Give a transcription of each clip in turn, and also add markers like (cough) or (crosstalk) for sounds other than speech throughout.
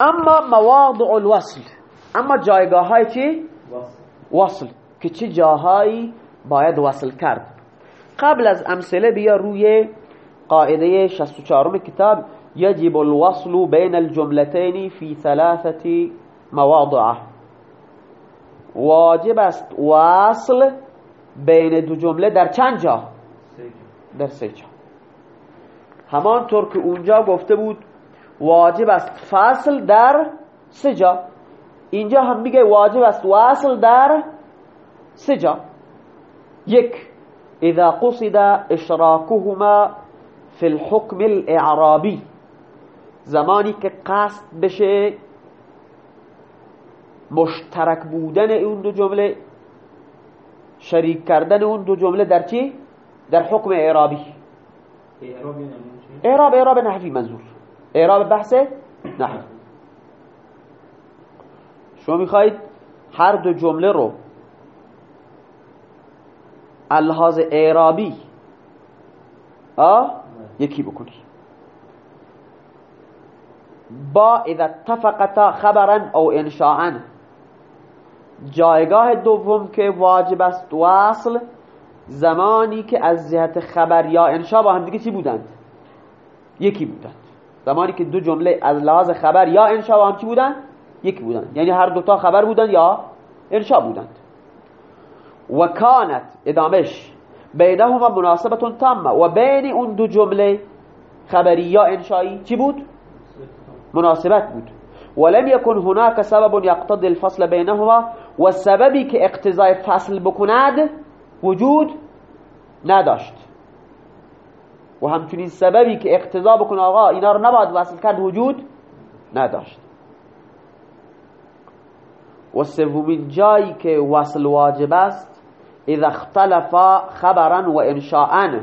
اما مواضع الوصل. اما جایگاه های چی؟ وصل. که چه جاهایی باید وصل کرد. قبل از امثله بیا روی قاعده 64 کتاب. يجب الوصل بين الجملتين في ثلاثة مواضع واجب است وصل بین دو جمله در چند جا؟ در سه جا. همانطور که اونجا گفته بود واجب است. فصل در سه جا. اینجا هم میگه واجب است. وصل در سه جا. یک اذا قصد اشراكهما في الحكم الاعرابي زمانی که قصد بشه مشترک بودن اون دو جمله شریک کردن اون دو جمله در چی؟ در حکم اعرابی. اعراب اعراب نحوی منظور. اعراب بحث نحوی شما می‌خواید هر دو جمله رو الهاز اعرابی یکی بکنی. با اذا اتفقتا خبرا او انشاءا. جایگاه دوم که واجب است واصل زمانی که از جهت خبر یا انشا با هم دیگه چی بودند؟ یکی بودند. زمانی که دو جمله از لحاظ خبر یا انشا با هم چی بودند یکی بودند یعنی هر دوتا خبر بودند یا انشا بودند و کانت ادامش بینهما مناسبتون تامه. و بین اون دو جمله خبری یا انشایی چی بود؟ مناسبت بود. ولم يكن هناك سبب يقتضي الفصل بينهما و سببی که اقتضای فصل بکند وجود نداشت. و همچنین سببی که اقتضا بکنه آقا اینا رو نباید وصل کرد وجود نداشت و سومین جایی که وصل واجب است اذا اختلفا خبرا و انشاءا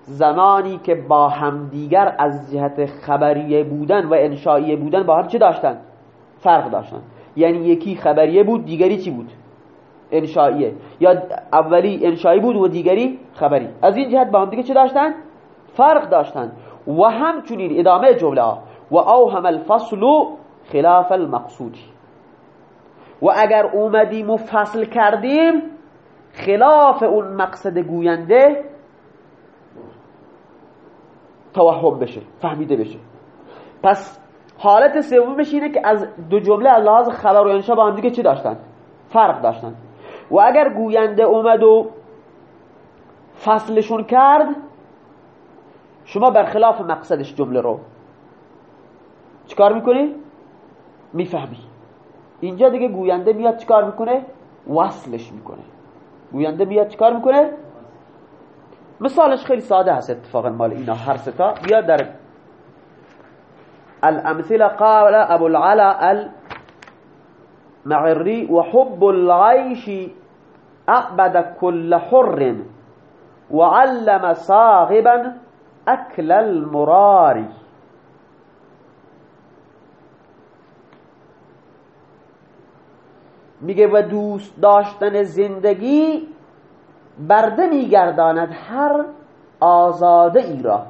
زمانی که با همدیگر از جهت خبریه بودن و انشائیه بودن با هم چه داشتن؟ فرق داشتن یعنی یکی خبریه بود دیگری چی بود؟ انشائیه یا اولی انشایی بود و دیگری خبری از این جهت با هم دیگه چه داشتن؟ فرق داشتن. و همچنین ادامه جمله و اوهم الفصل خلاف المقصودی و اگر اومدیم و فصل کردیم خلاف اون مقصد گوینده توهم بشه فهمیده بشه. پس حالت سومش اینه که از دو جمله لحاظ خبر و انشا با هم دیگه چی داشتن؟ فرق داشتن. و اگر گوینده اومد و فصلشون کرد شما برخلاف مقصدش جمله رو چیکار می‌کنی؟ می‌فهمی اینجا دیگه گوینده میاد چیکار می‌کنه؟ وصلش می‌کنه گوینده میاد چیکار می‌کنه؟ مثالش خیلی ساده هست اتفاقا مال اینا هر ستا بیاد در الامثله قال ابو العلا المعری وحب العيش اعبد كل حر وعلم صاغبا اكل المراری میگه و دوست داشتن زندگی برده میگرداند هر آزاده ای را.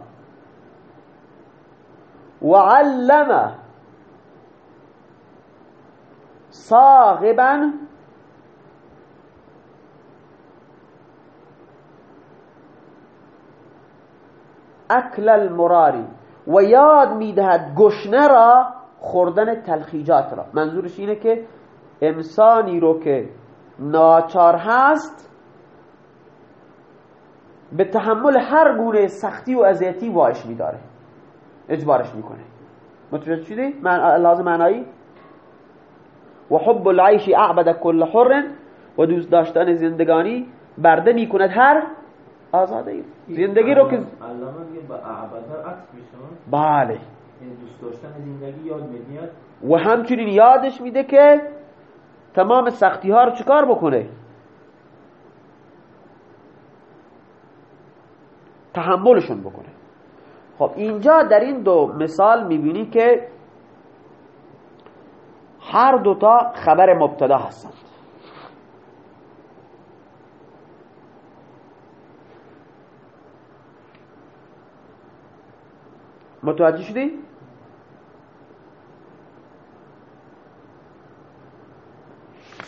و علم صاغبا اکل المراری. و یاد می‌دهد گشنه را خوردن تلخیجات را. منظورش اینه که انسانی رو که ناچار هست به تحمل هر گونه سختی و اذیتی واش میداره. اجبارش می‌کنه. متوجه شدی؟ لازم معنایی؟ و حب العیش اعبد کل حر و دوست داشتن زندگانی برده می‌کند هر آزاده زندگی رو که بله. دوست داشتن زندگی یاد میاد و همچنین یادش میده که تمام سختی ها رو چکار بکنه؟ تحملشون بکنه. خب اینجا در این دو مثال می‌بینی که هر دوتا خبر مبتدا هستند. متوجه شدی؟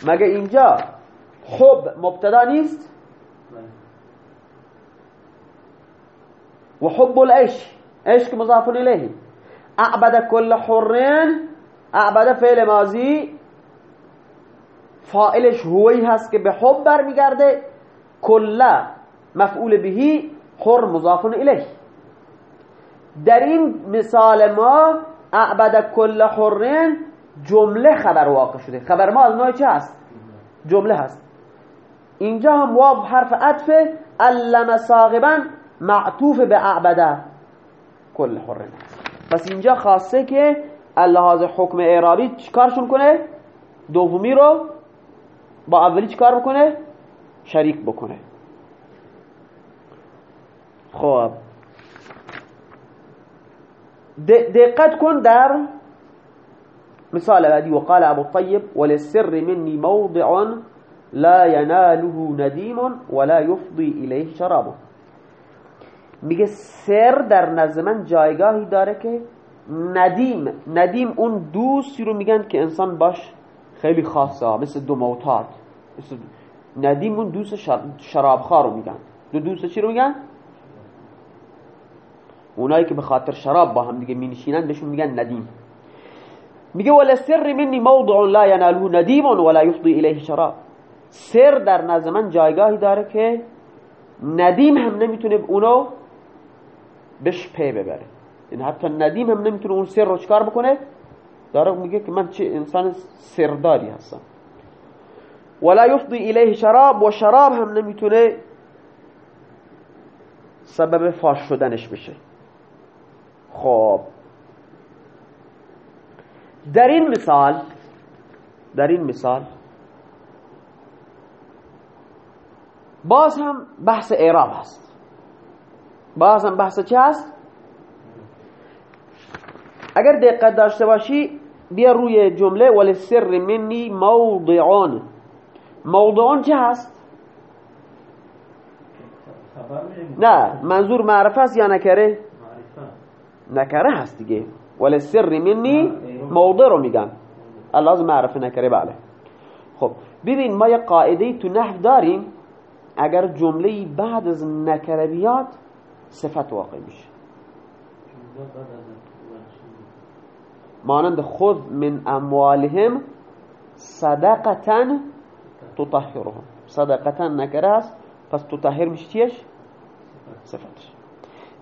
مگه اینجا خب مبتدا نیست؟ و حب العشق عشق مضاف الیه اعبد کل حرین اعبد فعل ماضی فائلش هوی هست که به حب برمیگرده کل مفعول بهی حر مضاف الیه در این مثال ما اعبد کل حرین جمله خبر واقع شده. خبر ما از نوع چه هست؟ جمله هست. اینجا هم واو حرف عطف علم ساغبا معطوف به اعبده کل حرین پس اینجا خاصه که اللحاظ حکم اعرابی چیکارشون کنه؟ دومی رو با اولی چیکار بکنه؟ شریک بکنه. خب. دقت کن در مثال بعدی. وقال ابو الطيب وللسر مني موضع لا يناله ندیم ولا يفضي إليه شرابه میگه سر در نزد من جایگاهی داره که ندیم ندیم اون دوستی رو میگن که انسان باش خیلی خاصه مثل دو موتات مثل ندیم اون دوست شرابخوار رو میگن. دو دوست چی رو میگن؟ اونایی که به خاطر شراب با هم دیگه مینشینن بهشون میگن ندیم. میگه ولا سر منی موضع لا یناله ندیم ولا یفضی الیه شراب. سر در نظر من جایگاهی داره که ندیم هم نمی‌تونه اونو بهش پی ببره. این حتی ندیم هم نمی‌تونه اون سر رو چکار بکنه؟ داره میگه که من چه انسان سرداری هستم. ولا یفضی الیه شراب و شراب هم نمی‌تونه سبب فاش شدنش بشه. خب. در این مثال در این مثال باز هم بحث اعراب هست. باز هم بحث چه هست؟ اگر دقت داشته باشی بیا روی جمله ولی سر منی موضعان موضعان چه هست؟ نه منظور معرفه است یا نکره؟ نکره هست دیگه. ولی سر منی موضع رو میگن الله معرفه نکره بله. خب ببین ما یه قاعده تو نحو داریم. اگر جمله بعد از نکره بیاد صفت واقع میشه. مانند خود من اموالهم صدقتا تطهرهم. صدقتا نکره هست پس تطهر میشه چیش؟ صفتش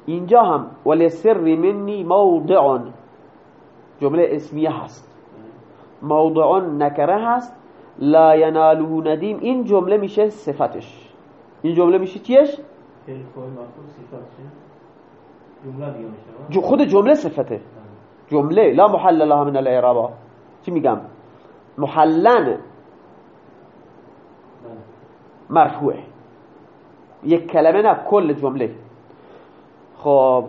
اینجا هم ولی سر منی موضع جمله اسمیه هست. موضع نکره هست. لا یناله ندیم. این جمله میشه صفتش. این جمله میشه چیش؟ خود جمله صفته. جمله. لا محل لها من الاعراب چی میگم؟ محلن. مرفوعه یک کلمه نه کل جمله. خب.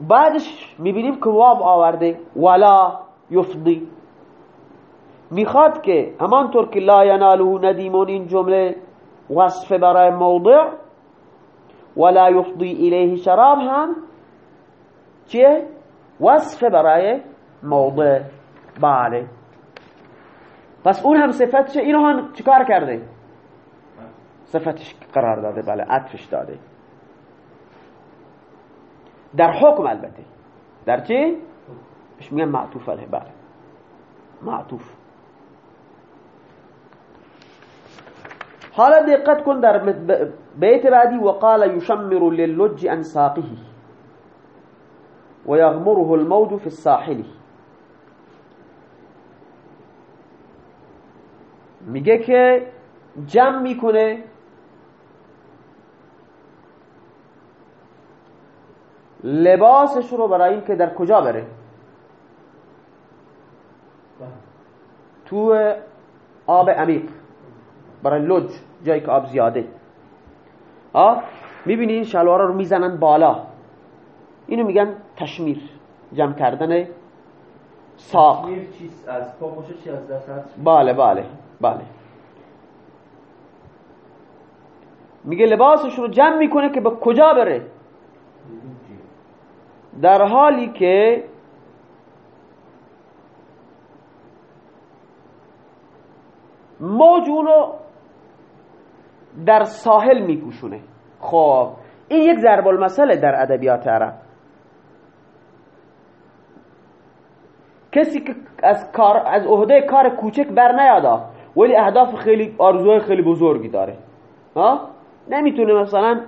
بعدش می‌بینیم که واب آورده. ولا یفضی. می‌خواد که همانطور که لا یناله ندیمون این جمله وصف برای موضع ولا یفضی الیه شراب هم چیه؟ وصف برای موضع. بله. پس اون هم صفتشه اینو هم چیکار کرده؟ صفتش قرار داده. بله عطفش داده. در حکم البته. در چی؟ بهش میگن معطوف علیه. بله. معطوف. حالا دقت کن در بیت بعدی وقال يشمر للج عن ساقه ويغمره الموج في الساحل. میگه که جمع می‌کنه لباسش رو برای این که در کجا بره؟ تو آب عمیق برای لج جایی که آب زیاده. ها؟ می‌بینی این شلوارا رو می‌زنن بالا. اینو میگن تشمیر جمع کردن ساق. از پا چی از دست بله بله بله. میگه لباسش رو جمع می‌کنه که به کجا بره؟ در حالی که موج اونو در ساحل میپوشونه. خب این یک ضرب المثله در ادبیات عرب. کسی که از کار از عهده کار کوچک بر نیادا ولی اهداف خیلی آرزوهای خیلی بزرگی داره. ها؟ نمی‌تونه مثلا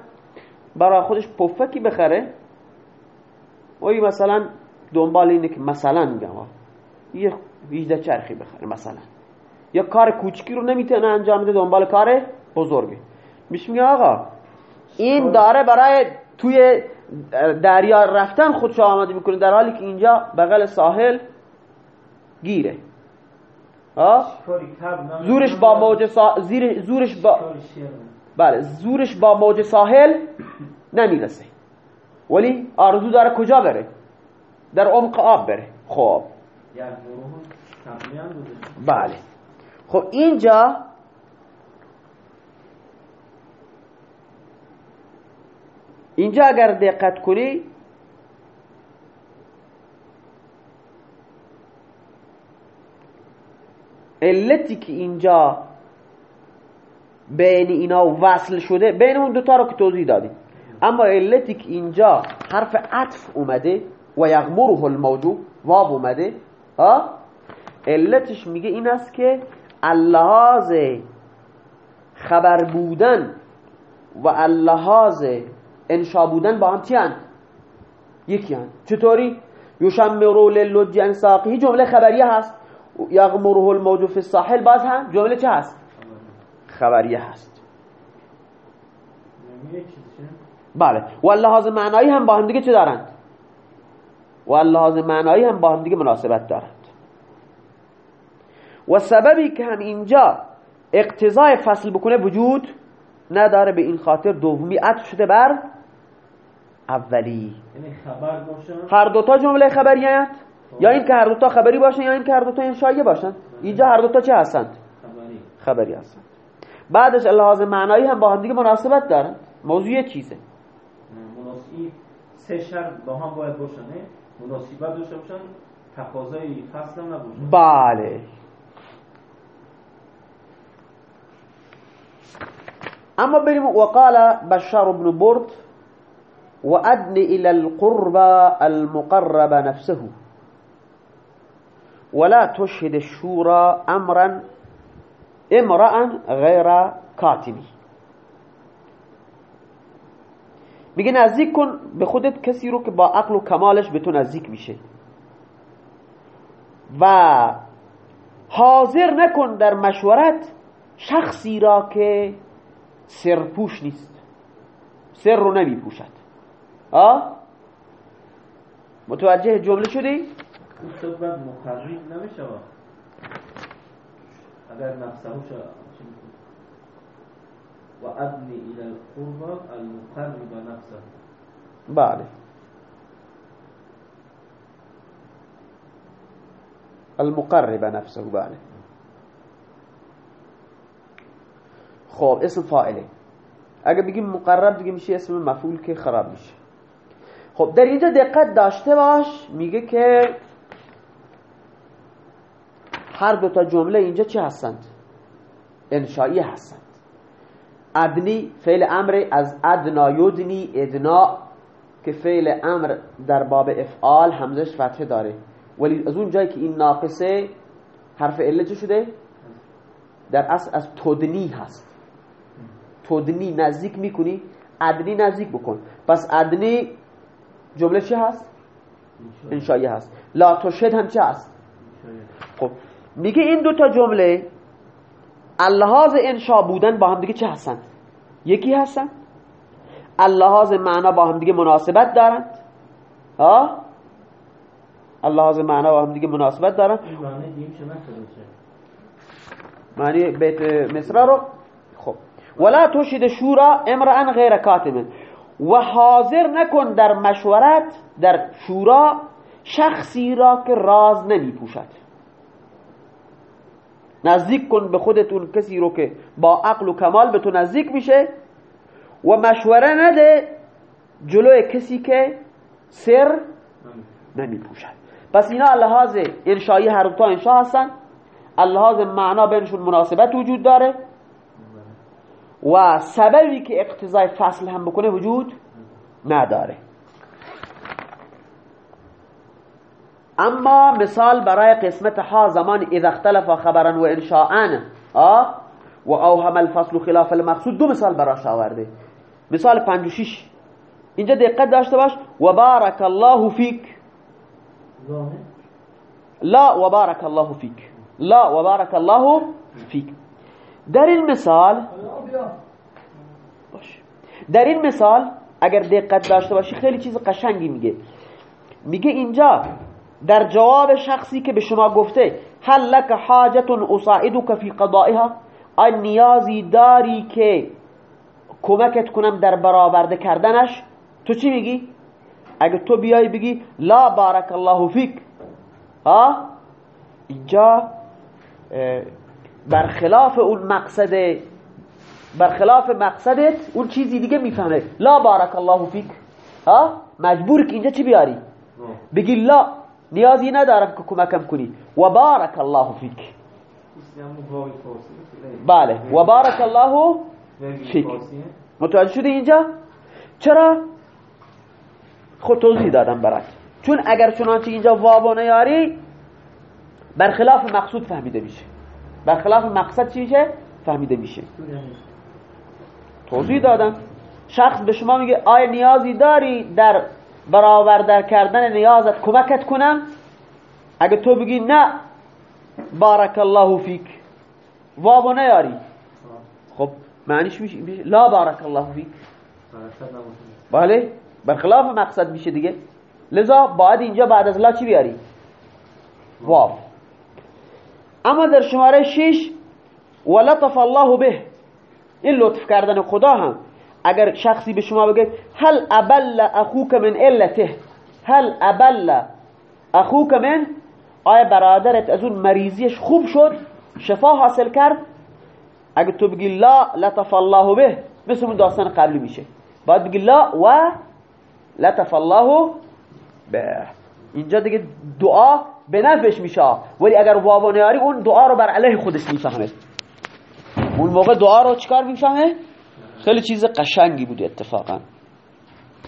برای خودش پفکی بخره. ولی مثلا دنبال اینه که مثلا میگم یه ویژده چرخی بخره مثلا. یا کار کوچکی رو نمی‌تونه انجام بده دنبال کار بزرگی میشه میگه آقا این داره برای توی دریا رفتن خودشو آماده می‌کنه در حالی که اینجا بغل ساحل گیره. زورش با موج سا... زورش با بله زورش با موج ساحل (coughs) نمی‌رسه. ولی آرزو داره کجا بره؟ در عمق آب بره. خب. بله. خب اینجا اینجا اگر دقت کنی علتی که اینجا بین اینا وصل شده بین اون دوتا رو که توضیح دادیم. اما علتی که اینجا حرف عطف اومده و یغمره الموجو واب اومده ها علتش میگه این است که اللحاظ خبر بودن و اللحاظ انشا بودن با هم چی؟ یکی هن چطوری؟ یشمرو للجی انساقی جمله خبریه هست یغمره الموجو فی الساحل باز هم جمله چه هست؟ خبریه هست بله. و اللحاظ معنایی هم با هم دیگه چه دارند؟ و اللحاظ معنایی هم با هم دیگه مناسبت دارند. و سببی که هم اینجا اقتضای فصل بکنه وجود نداره به این خاطر دومی عطف شده بر اولی. یعنی خبر هر دوتا جمله خبریت یا این که هر دوتا خبری باشن یا این که هر دوتا انشایی باشن؟ اینجا هر دوتا چه هستند؟ خبری. خبری هستند. بعدش لحاظ معنایی هم با هم دیگه مناسبت دارن موضوع چیزه؟ مناسبی سه شرط با هم باید باشن مناسبت داشته باشن تقاضای فصل هم نباشن بله. اما بریم وقال بشار بن برد وأدن إلى القربى المقرب نفسه. ولا تشهد الشورى أمرا امرأ غير كاتبي میگه نزدیک کن به خودت کسی رو که با عقل و کمالش به تو نزدیک میشه و حاضر نکن در مشورت شخصی را که سرپوش نیست سر رو نمی پوشد آه؟ متوجه جمله شدی؟ بعد مقرب نمیشه. اگر نفسه؟ و ادنی الى المقرب نفسه. بله. المقرب نفسه بله. خب اسم فاعله. اگه بگیم مقرب دیگه میشه اسم مفعول که خراب میشه. خب در اینجا دقت داشته باش میگه که هر دو تا جمله اینجا چه هستند؟ انشایی هستند. ادنی فعل امر از ادنا یدنی ادنا که فعل امر در باب افعال همزش فتحه داره. ولی از اون جایی که این ناقصه حرف علت چه شده؟ در اصل از تدنی هست. تدنی نزدیک می‌کنی ادنی نزدیک بکن. پس ادنی جمله چه هست؟ انشایی هست. لا تشهد هم چه هست؟ خب میگه این دو تا جمله اللحاظ انشا بودن با هم دیگه چه هستند یکی هستند اللحاظ معنا با هم دیگه مناسبت دارند ها؟ اللحاظ معنا با هم دیگه مناسبت دارند معنی بیت مصر رو؟ خب. ولا تشهد شورا امرا غیر کاتم و حاضر نکن در مشورت در شورا شخصی را که راز نمی پوشد نزدیک کن به خودتون کسی رو که با عقل و کمال به تو نزدیک میشه. و مشوره نده جلوی کسی که سر نمی پوشد پس اینا لحاظ انشایی هر دو تا انشا هستن. اللحاظ معنا بینشون مناسبت وجود داره. و سببی که اقتضای فصل هم بکنه وجود نداره. اما مثال برای قسمت ها زمان اذا اختلف خبرا و انشاءن و اوهم الفصل خلاف المقصود دو مثال براش آورده. مثال 56 اینجا دقت داشته باش. و بارک الله فیک. لا و بارک الله فیک. لا و بارک الله فیک. در این مثال باش. در این مثال اگر دقت داشته باشی خیلی چیز قشنگی میگه. میگه اینجا در جواب شخصی که به شما گفته هل لك حاجت اصاعدك فی قضائها؟ آیا نیازی داری که کمکت کنم در برآورده کردنش؟ تو چی میگی؟ اگه تو بیای بگی لا بارک الله فیک. ها؟ اینجا برخلاف اون مقصد برخلاف مقصدت اون چیزی دیگه می‌فهمه. لا بارک الله فیک. ها؟ مجبور که اینجا چی بیاری؟ بگی لا. نیازی ندارم که کمکم کنی. و بارک الله فیک بله. و بارک الله فیک متوجه شده اینجا؟ چرا؟ خود توضیح دادم برات. چون اگر چنانچه اینجا وابو نیاری برخلاف مقصود فهمیده میشه. برخلاف مقصد چی میشه؟ فهمیده میشه. توضیح دادم. شخص به شما میگه آیا نیازی داری در برآورده کردن نیازت کمکت کنم اگه تو بگی نه بارک الله فیک. وابو نیاری. خب معنیش میشه لا بارک الله فیک. بله؟ برخلاف مقصد میشه دیگه. لذا باید اینجا بعد از لا چی بیاری؟ واو. اما در شماره 6 ولطف الله به. این لطف کردن خدا هم. اگر شخصی به شما بگه هل ابل اخوک من علته؟ هل ابل اخوک من؟ آیا برادرت از اون مریضیش خوب شد؟ شفا حاصل کرد؟ اگه تو بگی لا لطف الله به مثل اون داستان قبلی میشه. باید بگی لا و لطف الله به اینجا دیگه دعا به نفش میشه. ولی اگر واو نیاری اون دعا رو بر علیه خودش می‌فهمه. اون موقع دعا رو چکار می‌فهمه؟ خیلی چیز قشنگی بود اتفاقا.